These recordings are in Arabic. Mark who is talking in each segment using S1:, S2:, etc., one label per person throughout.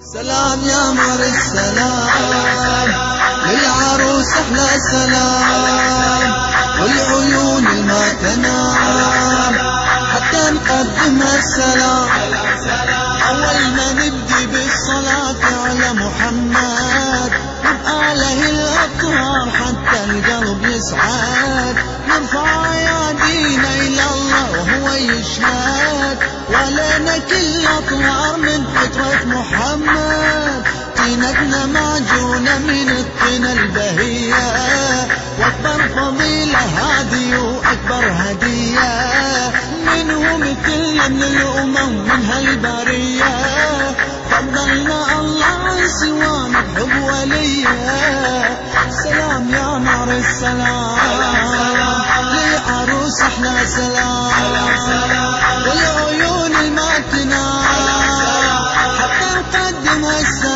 S1: سلام يا مر السلام. للعروس أحلى سلام. والعيون ما تنام. حتى نقدم السلام. أول ما نبدي بالصلاة على محمد. وبآله الاطهار حتى القلب يسعد. نرفع أيادينا إلى الله وهو يشهد. ولنا كل معجونة من الطينة البهية واكبر فضيلة هذه وأكبر هدية. منه مثلنا من الأمم من هالبرية. فضلنا الله عن سوانا بحب ولية. سلام يا نار السلام. للعروس أحلى سلام. والعيون تنام حتى نقدم السلام.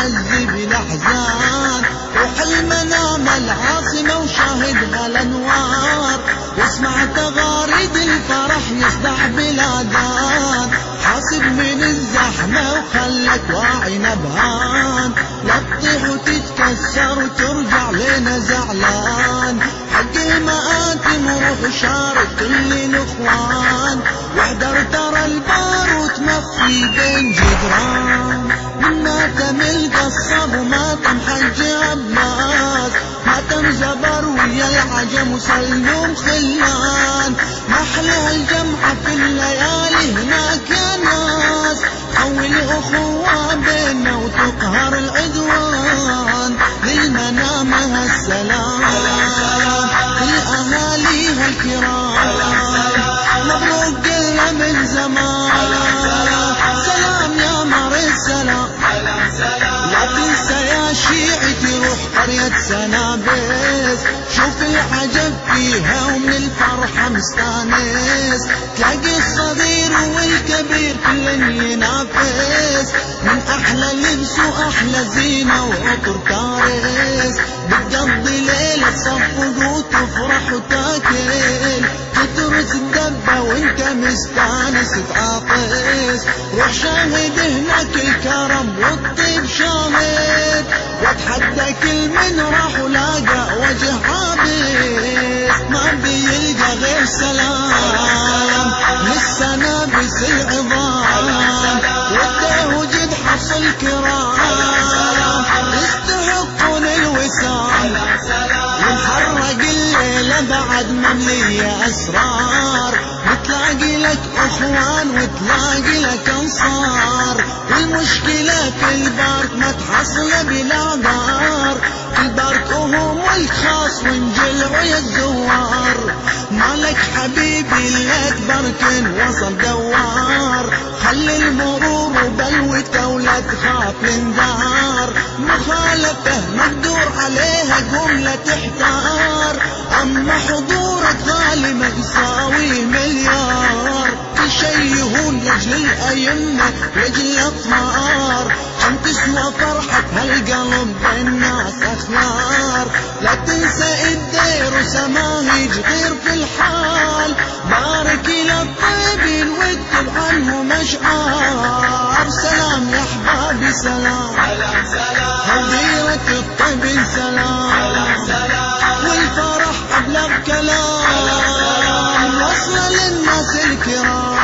S1: وتعزي بالاحزان روح المنام العاصمه وشاهدها الانوار واسمع تغاريد الفرح يصدع بالاذان حاسب من الزحمة وخلك واعي نبهان. لا تطيح وتتكسر وترجع لنا زعلان. حق المآتم وروح شارك كل الإخوان. واحذر ترى الباروت مخفي بين جدران. من ماتم القصب وماتم حج عباس. ماتم زبر ويا العجم وسلم خلان محلى الجمعة في الليالي هناك يا ناس. قوي الأخوة بيننا وتقهر العدوان. للمنام السلام لأهاليها الكرام. مبروك قلنا من زمان. لا تنسى يا شيعتي روح قرية سنابس شوف العجب فيها ومن الفرحة مستانس. تلاقي الصغير والكبير كل ينافس. من أحلى لبس وأحلى زينة وعطر كارث بتقضي ليلة تصفق وتفرح وتاكل. تترس الدبة وانت مستانس تعاطس روح شاهد هناك الكرم والطيب شاهد واتحدى كل من راح ولاقى وجه عابس ما بيلقى غير سلام. للسنابس العظام. وده وجد حصل كرام. يستحقون الوسام ونحرق الليلة بعد مملية أسرار. بتلاقي لك أخوان وتلاقي لك أنصار. والمشكلة في البارك ما تحصل بلا دار. البارك وهم الخاص ونجل الزوار. مالك حبيبي لك بركن وصل دوار. خلي المرور وبلوته ولا تخاف من دار. مخالفة مقدور عليها قوم لا تحتار. أما حضورك غالي ما يساوي مليار. كل شي يهون لأجل الأيمة لأجل الأطهار. عم تسوى فرحة هالقلب بالناس أخيار. لا تنسى الدير وسماهج غير في الحال. بارك للطيبين واكتب عنهم أشعار سلام يا أحبابي سلام. هديرة الطيب سلام. والفرح أبلغ كلام. وصل للناس الكرام.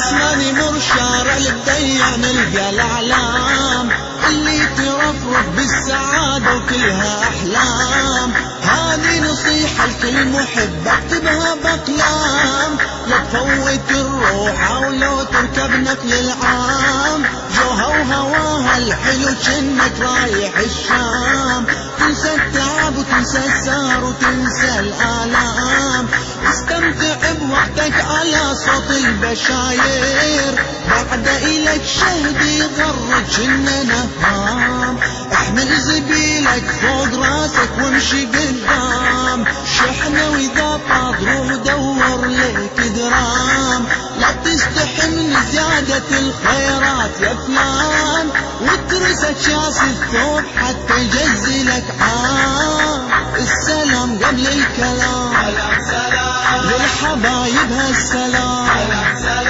S1: أسماني مرشارة البديع نلقى الأعلام اللي ترفرف بالسعادة وكلها أحلام. هذه نصيحة لكل محب أكتبها بأقلام. لا تفوت الروح أو لو تركب نقل العام. جوها وهواها الحلو جنك رايح الشام. تنسى التعب وتنسى السهر وتنسى الآلام. استمتع وقتك على صوت البشاير. بعد إلك شهد يغرج إننا هام. احمل زبيلك فوق راسك وامشي قدام شحنة وإذا فاض روح دور لك درام لا تستحي من زيادة الخيرات يا فلان. واترس اكياس الثوب حتى يجزلك عام السلام قبل الكلام. للحبايب هالسلام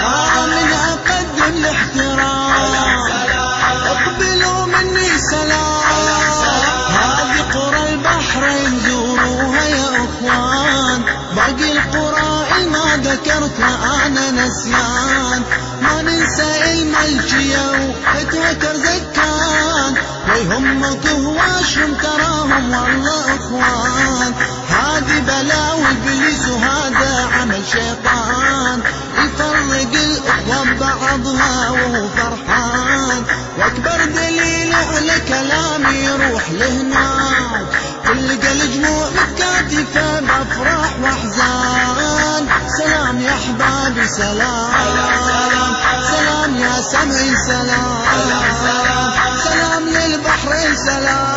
S1: آه من أقدم الاحترام. اقبلوا مني سلام. هذه قرى البحرين زوروها يا إخوان. باقي القرى ما ذكرتها أنا نسيان. ما ننسى الملجية وفتها كرزكان ويهم قهواشهم تراهم والله أخوان. هذه بلاوي ابليس وهذا عمل شيطان. يفرق الاخوة ببعضها وهو فرحان. وأكبر دليل على كلامي يروح لهناك. تلقى الجموع متكاتفة بافراح وأحزان. سلام يا أحبابي سلام. سلام يا سمعي سلام. سلام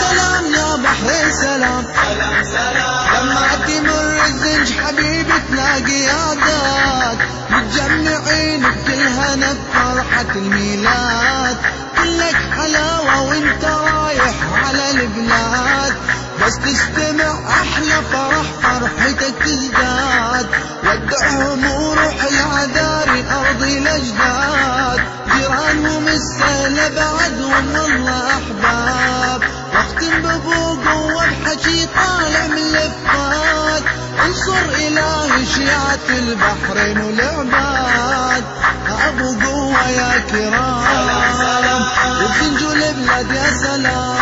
S1: سلام يا بحرين سلام لما تمر الزنج حبيبي تلاقي عادات متجمعين بكل هنا بفرحة الميلاد. كلك حلاوة وانت رايح على البلاد. بس تستمع أحلى فرح فرحتك تزداد. ودعهم شيعة البحرين والعباد ابو قوة يا كرام. وبتنجو البلاد يا سلام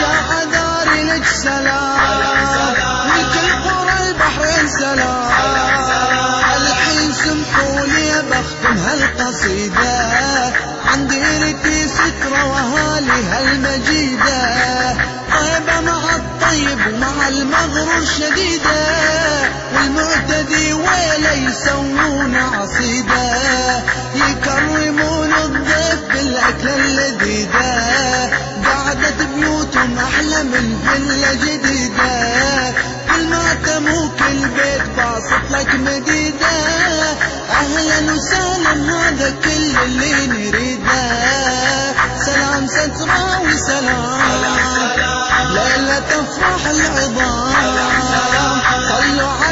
S1: يا عذاري لك سلام. لكل قرى البحرين سلام. الحين سمحوا لي بختم هالقصيدة. عن ديرتي سترة وهالي هالمجيدة. طيبة مع الطيب ومع المغرور شديدة والمعتدي ويلا يسوون عصيدة يكرمون الضيف بالأكلة اللذيذة قعدة بيوتهم أحلى من فيلا جديدة. كل ما تمو كل بيت باصط لك مديدة. أهلا وسهلا هذا كل اللي نريده. سلام سترة وسلام. ليلة تفرح العظام. البدر